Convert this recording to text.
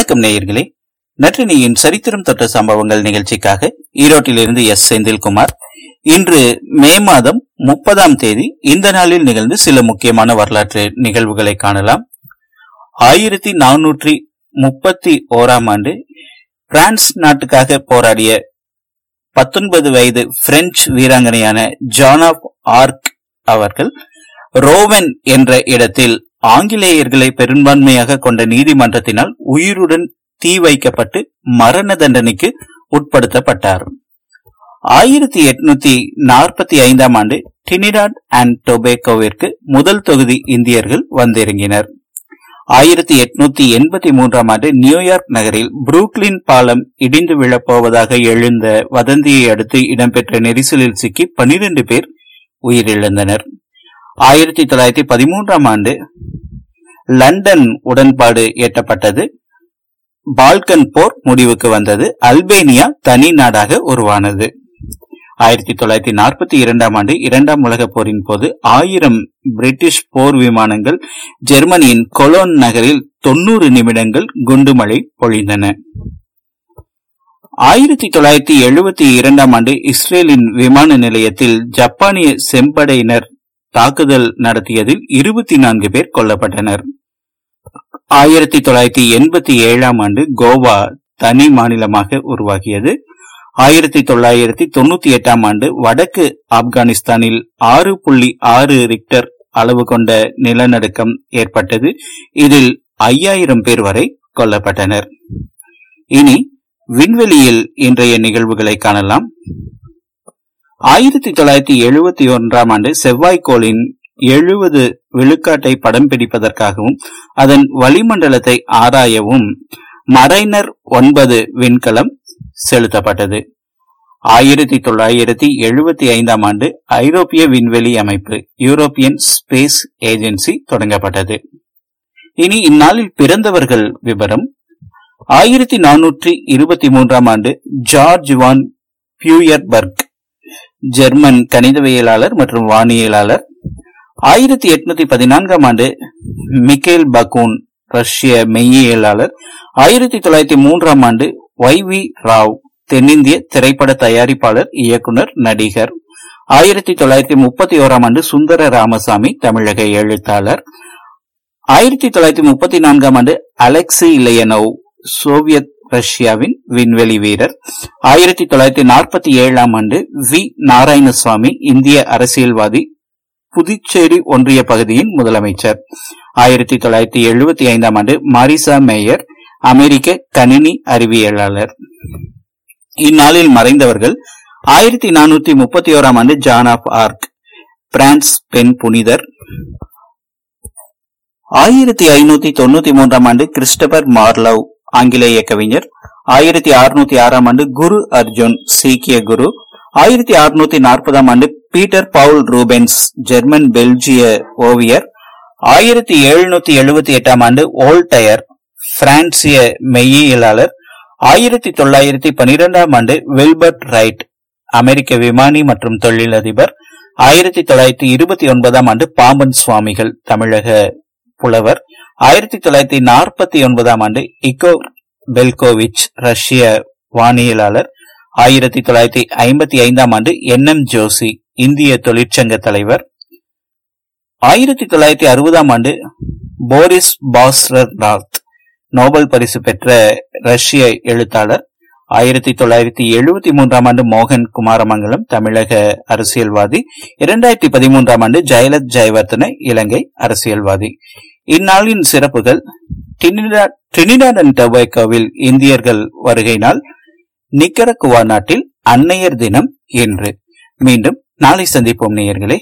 வணக்கம் நேயர்களே. நற்றினியின் சரித்திரம் தொட்ட சம்பவங்கள் நிகழ்ச்சிக்காக ஈரோட்டிலிருந்து எஸ். செந்தில்குமார். இன்று மே மாதம் முப்பதாம் தேதி இந்த நாளில் நிகழ்ந்து சில முக்கியமான வரலாற்று நிகழ்வுகளை காணலாம். ஆயிரத்தி நானூற்றி முப்பத்தி ஓராம் ஆண்டு பிரான்ஸ் நாட்டுக்காக போராடிய பத்தொன்பது வயது பிரெஞ்சு வீராங்கனையான ஜான் ஆப் ஆர்க் அவர்கள் ரோவன் என்ற இடத்தில் ஆங்கிலேயர்களை பெரும்பான்மையாக கொண்ட நீதிமன்றத்தினால் உயிருடன் தீ வைக்கப்பட்டு மரண தண்டனைக்கு உட்படுத்தப்பட்டார். ஆயிரத்தி எட்நூத்தி நாற்பத்தி ஐந்தாம் ஆண்டு டினிடாட் அண்ட் டொபேக்கோவிற்கு முதல் தொகுதி இந்தியர்கள் வந்திறங்கினர். ஆயிரத்தி எட்நூத்தி எண்பத்தி மூன்றாம் ஆண்டு நியூயார்க் நகரில் புரூக்லின் பாலம் இடிந்து விழப்போவதாக எழுந்த வதந்தியை அடுத்து இடம்பெற்ற நெரிசலில் சிக்கி பனிரெண்டு பேர் உயிரிழந்தனர். ஆயிரத்தி தொள்ளாயிரத்தி பதிமூன்றாம் ஆண்டு லண்டன் உடன்பாடு எட்டப்பட்டது பால்கன் போர் முடிவுக்கு வந்தது. அல்பேனியா தனி நாடாக உருவானது. ஆயிரத்தி தொள்ளாயிரத்தி நாற்பத்தி இரண்டாம் ஆண்டு இரண்டாம் உலக போரின் போது ஆயிரம் பிரிட்டிஷ் போர் விமானங்கள் ஜெர்மனியின் கொலோன் நகரில் தொன்னூறு நிமிடங்கள் குண்டுமழை பொழிந்தன. ஆயிரத்தி தொள்ளாயிரத்தி எழுபத்தி இரண்டாம் ஆண்டு இஸ்ரேலின் விமான நிலையத்தில் ஜப்பானிய செம்படையினர் தாக்குதல் நடத்தியதில் இருபத்தி நான்கு பேர் கொல்லப்பட்டனர். ஆயிரத்தி தொள்ளாயிரத்தி எண்பத்தி ஏழாம் ஆண்டு கோவா தனி மாநிலமாக உருவாகியது. ஆயிரத்தி தொள்ளாயிரத்தி தொண்ணூத்தி எட்டாம் ஆண்டு வடக்கு ஆப்கானிஸ்தானில் ஆறு புள்ளி ஆறு ரிக்டர் அளவு கொண்ட நிலநடுக்கம் ஏற்பட்டது. இதில் ஐயாயிரம் பேர் வரை கொல்லப்பட்டனர். இனி விண்வெளியில் இன்றைய நிகழ்வுகளை காணலாம். ஆயிரத்தி தொள்ளாயிரத்தி எழுபத்தி ஒன்றாம் ஆண்டு செவ்வாய்க்கோளின் எழுபது விழுக்காட்டை படம் பிடிப்பதற்காகவும் அதன் வளிமண்டலத்தை ஆராயவும் மரைனர் ஒன்பது விண்கலம் செலுத்தப்பட்டது. ஆயிரத்தி தொள்ளாயிரத்தி எழுபத்தி ஐந்தாம் ஆண்டு ஐரோப்பிய விண்வெளி அமைப்பு யூரோப்பியன் ஸ்பேஸ் ஏஜென்சி தொடங்கப்பட்டது. இனி இந்நாளில் பிறந்தவர்கள் விவரம். ஆயிரத்தி நானூற்றி இருபத்தி மூன்றாம் ஆண்டு ஜார்ஜ் வான் பியூயர்பர்க் ஜெர்மன் கணிதவியலாளர் மற்றும் வானியலாளர். ஆயிரத்தி எட்நூத்தி பதினான்காம் ஆண்டு மிக்கேல் பகூன் ரஷ்ய மெய்யியலாளர். ஆயிரத்தி தொள்ளாயிரத்தி மூன்றாம் ஆண்டு ஒய் வி ராவ் தென்னிந்திய திரைப்பட தயாரிப்பாளர் இயக்குனர் நடிகர். ஆயிரத்தி தொள்ளாயிரத்தி முப்பத்தி ஓராம் ஆண்டு சுந்தர ராமசாமி தமிழக எழுத்தாளர். ஆயிரத்தி தொள்ளாயிரத்தி முப்பத்தி நான்காம் ஆண்டு அலெக்சி இளையனோவ் சோவியத் ரஷ்யாவின் விண்வெளி வீரர். ஆயிரத்தி தொள்ளாயிரத்தி நாற்பத்தி ஏழாம் ஆண்டு வி. நாராயணசுவாமி இந்திய அரசியல்வாதி புதுச்சேரி ஒன்றிய பகுதியின் முதலமைச்சர். ஆயிரத்தி தொள்ளாயிரத்தி எழுபத்தி ஐந்தாம் ஆண்டு மாரிசா மேயர் அமெரிக்க கணினி அறிவியலாளர். இந்நாளில் மறைந்தவர்கள் ஆயிரத்தி நானூத்தி முப்பத்தி ஓராம் ஆண்டு ஜான் ஆப் ஆர்க் பிரான்ஸ் பெண் புனிதர். ஆயிரத்தி ஐநூத்தி தொண்ணூத்தி மூன்றாம் ஆண்டு கிறிஸ்டபர் மார்லவ் ஆங்கிலேய கவிஞர். ஆயிரத்தி அறுநூத்தி ஆறாம் ஆண்டு குரு அர்ஜுன் சீக்கிய குரு. ஆயிரத்தி அறுநூத்தி நாற்பதாம் ஆண்டு பீட்டர் பவுல் ரூபென்ஸ் ஜெர்மன் பெல்ஜிய ஓவியர். ஆயிரத்தி எழுநூத்தி எழுபத்தி எட்டாம் ஆண்டு ஓல்டயர் பிரான்சிய மெய்யியலாளர். ஆயிரத்தி தொள்ளாயிரத்தி பனிரெண்டாம் ஆண்டு வில்பர்ட் ரைட் அமெரிக்க விமானி மற்றும் தொழிலதிபர். ஆயிரத்தி தொள்ளாயிரத்தி இருபத்தி ஒன்பதாம் ஆண்டு பாம்பன் சுவாமிகள் தமிழக புலவர். ஆயிரத்தி தொள்ளாயிரத்தி நாற்பத்தி ஒன்பதாம் ஆண்டு இக்கோ பெல்கோவிச் ரஷ்ய வானியலாளர். ஆயிரத்தி தொள்ளாயிரத்தி ஐம்பத்தி ஐந்தாம் ஆண்டு என். எம். ஜோசி இந்திய தொழிற்சங்க தலைவர். ஆயிரத்தி தொள்ளாயிரத்தி அறுபதாம் ஆண்டு போரிஸ் பாஸ்ரநாத் நோபல் பரிசு பெற்ற ரஷ்ய எழுத்தாளர். ஆயிரத்தி தொள்ளாயிரத்தி எழுபத்தி மூன்றாம் ஆண்டு மோகன் குமாரமங்கலம் தமிழக அரசியல்வாதி. இரண்டாயிரத்தி பதிமூன்றாம் ஆண்டு ஜெயலத் ஜெயவர்தன இலங்கை அரசியல்வாதி. இந்நாளின் சிறப்புகள் டிரினிடாட் அண்ட் இந்தியர்கள் வருகை நாள் நிக்கரகுவா நாட்டில் அன்னையர் தினம் என்று. மீண்டும் நாளை சந்திப்போம் நேயர்களே.